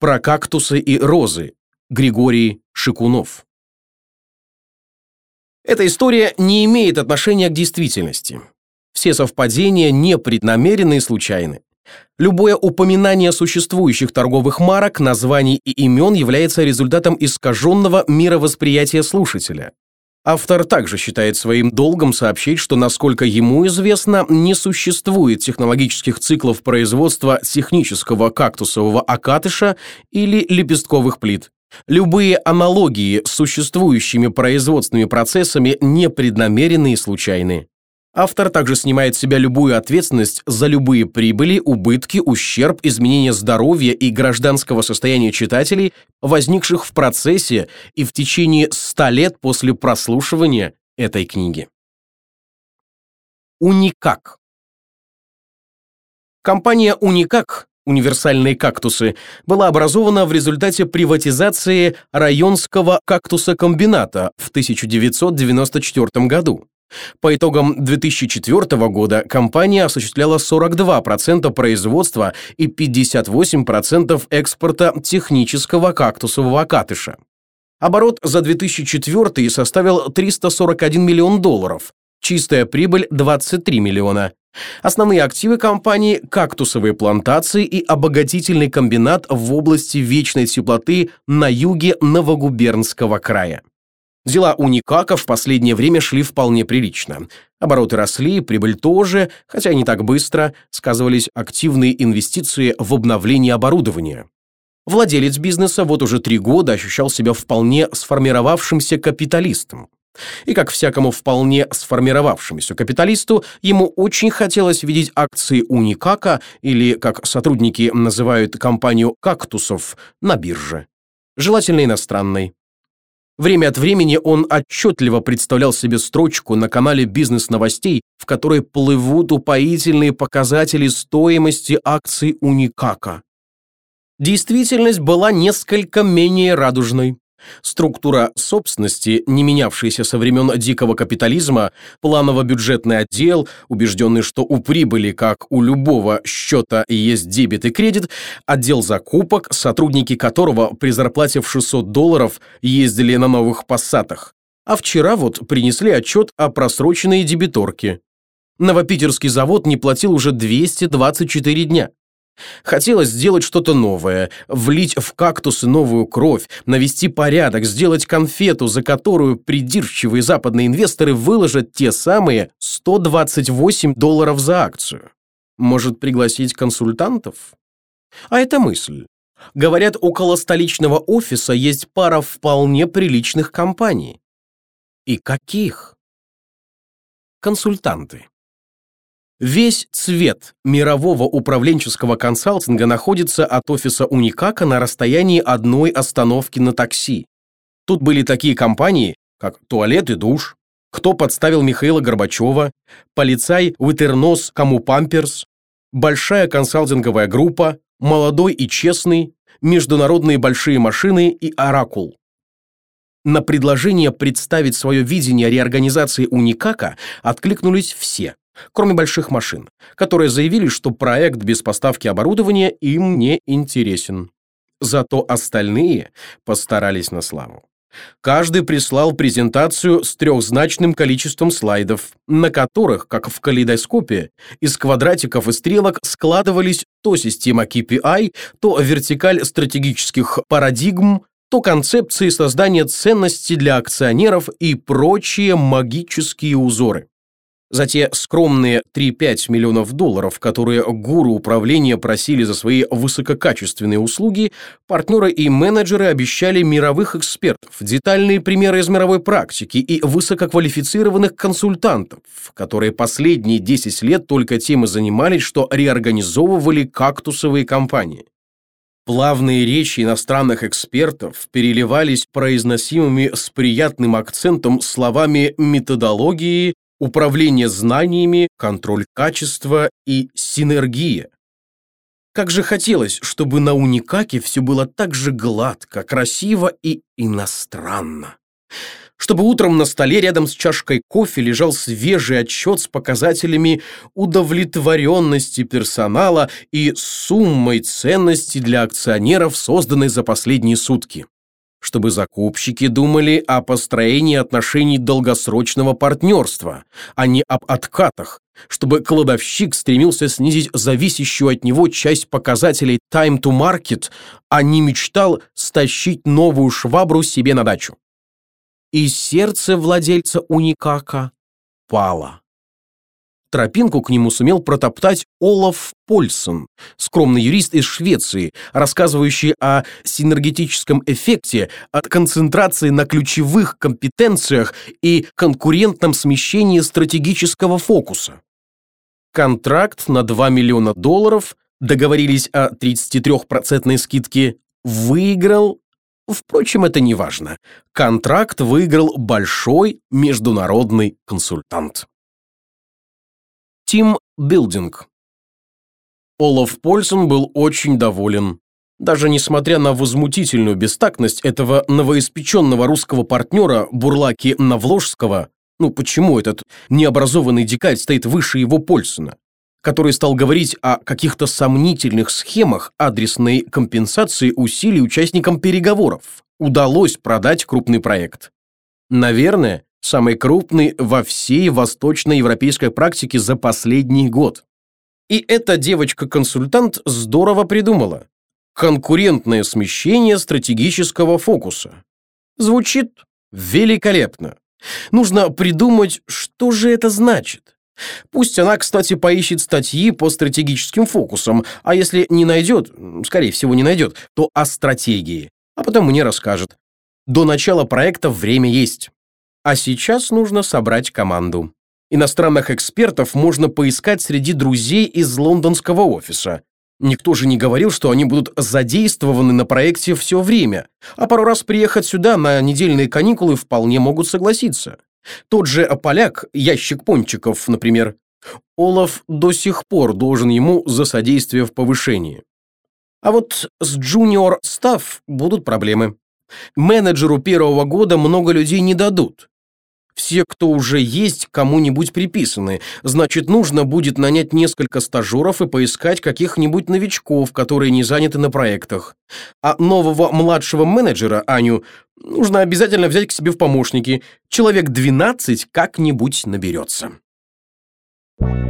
Про кактусы и розы. Григорий Шикунов. Эта история не имеет отношения к действительности. Все совпадения непреднамеренны и случайны. Любое упоминание существующих торговых марок, названий и имен является результатом искаженного мировосприятия слушателя. Автор также считает своим долгом сообщить, что, насколько ему известно, не существует технологических циклов производства технического кактусового окатыша или лепестковых плит. Любые аналогии с существующими производственными процессами непреднамеренны и случайны. Автор также снимает с себя любую ответственность за любые прибыли, убытки, ущерб, изменения здоровья и гражданского состояния читателей, возникших в процессе и в течение 100 лет после прослушивания этой книги. Уникак. Компания Уникак универсальные кактусы, была образована в результате приватизации районского кактусокомбината в 1994 году. По итогам 2004 года компания осуществляла 42% производства и 58% экспорта технического кактусового катыша. Оборот за 2004 составил 341 миллион долларов, чистая прибыль 23 миллиона. Основные активы компании – кактусовые плантации и обогатительный комбинат в области вечной теплоты на юге Новогубернского края. Дела у Никака в последнее время шли вполне прилично. Обороты росли, прибыль тоже, хотя не так быстро, сказывались активные инвестиции в обновление оборудования. Владелец бизнеса вот уже три года ощущал себя вполне сформировавшимся капиталистом. И как всякому вполне сформировавшемуся капиталисту, ему очень хотелось видеть акции Уникака, или, как сотрудники называют компанию «кактусов», на бирже. Желательно иностранной. Время от времени он отчетливо представлял себе строчку на канале бизнес-новостей, в которой плывут упоительные показатели стоимости акций Уникака. Действительность была несколько менее радужной. Структура собственности, не менявшаяся со времен дикого капитализма, планово-бюджетный отдел, убежденный, что у прибыли, как у любого счета, есть дебет и кредит, отдел закупок, сотрудники которого при зарплате в 600 долларов ездили на новых пассатах. А вчера вот принесли отчет о просроченной дебиторке. Новопитерский завод не платил уже 224 дня. Хотелось сделать что-то новое, влить в кактусы новую кровь, навести порядок, сделать конфету, за которую придирчивые западные инвесторы выложат те самые 128 долларов за акцию. Может, пригласить консультантов? А это мысль. Говорят, около столичного офиса есть пара вполне приличных компаний. И каких? Консультанты. Весь цвет мирового управленческого консалтинга находится от офиса Уникака на расстоянии одной остановки на такси. Тут были такие компании, как «Туалет и душ», «Кто подставил Михаила Горбачева», «Полицай Уитернос Кому Памперс», «Большая консалтинговая группа», «Молодой и честный», «Международные большие машины» и «Оракул». На предложение представить свое видение реорганизации Уникака откликнулись все – кроме больших машин, которые заявили, что проект без поставки оборудования им не интересен. Зато остальные постарались на славу. Каждый прислал презентацию с трехзначным количеством слайдов, на которых, как в калейдоскопе, из квадратиков и стрелок складывались то система KPI, то вертикаль стратегических парадигм, то концепции создания ценностей для акционеров и прочие магические узоры. За те скромные 3-5 миллионов долларов, которые гуру управления просили за свои высококачественные услуги, партнеры и менеджеры обещали мировых экспертов, детальные примеры из мировой практики и высококвалифицированных консультантов, которые последние 10 лет только тем и занимались, что реорганизовывали кактусовые компании. Плавные речи иностранных экспертов переливались произносимыми с приятным акцентом словами методологии, управление знаниями, контроль качества и синергия. Как же хотелось, чтобы на Уникаке все было так же гладко, красиво и иностранно. чтобы утром на столе рядом с чашкой кофе лежал свежий отчет с показателями удовлетворенности персонала и суммой ценности для акционеров, созданной за последние сутки. Чтобы закупщики думали о построении отношений долгосрочного партнерства, а не об откатах, чтобы кладовщик стремился снизить зависящую от него часть показателей time to market, а не мечтал стащить новую швабру себе на дачу и сердце владельца уникака пало. Тропинку к нему сумел протоптать Олаф Польсон, скромный юрист из Швеции, рассказывающий о синергетическом эффекте от концентрации на ключевых компетенциях и конкурентном смещении стратегического фокуса. Контракт на 2 миллиона долларов, договорились о 33% скидке, выиграл Впрочем, это не важно. Контракт выиграл большой международный консультант. Тим Билдинг Олаф Польсон был очень доволен. Даже несмотря на возмутительную бестактность этого новоиспеченного русского партнера Бурлаки Навложского, ну почему этот необразованный дикарь стоит выше его Польсона? который стал говорить о каких-то сомнительных схемах адресной компенсации усилий участникам переговоров. Удалось продать крупный проект. Наверное, самый крупный во всей восточноевропейской практике за последний год. И эта девочка-консультант здорово придумала. Конкурентное смещение стратегического фокуса. Звучит великолепно. Нужно придумать, что же это значит. Пусть она, кстати, поищет статьи по стратегическим фокусам, а если не найдет, скорее всего, не найдет, то о стратегии, а потом мне расскажет. До начала проекта время есть. А сейчас нужно собрать команду. Иностранных экспертов можно поискать среди друзей из лондонского офиса. Никто же не говорил, что они будут задействованы на проекте все время, а пару раз приехать сюда на недельные каникулы вполне могут согласиться. Тот же поляк, ящик пончиков, например, Олаф до сих пор должен ему за содействие в повышении. А вот с джуниор став будут проблемы. Менеджеру первого года много людей не дадут. Все, кто уже есть, кому-нибудь приписаны. Значит, нужно будет нанять несколько стажеров и поискать каких-нибудь новичков, которые не заняты на проектах. А нового младшего менеджера, Аню, нужно обязательно взять к себе в помощники. Человек 12 как-нибудь наберется. Thank you.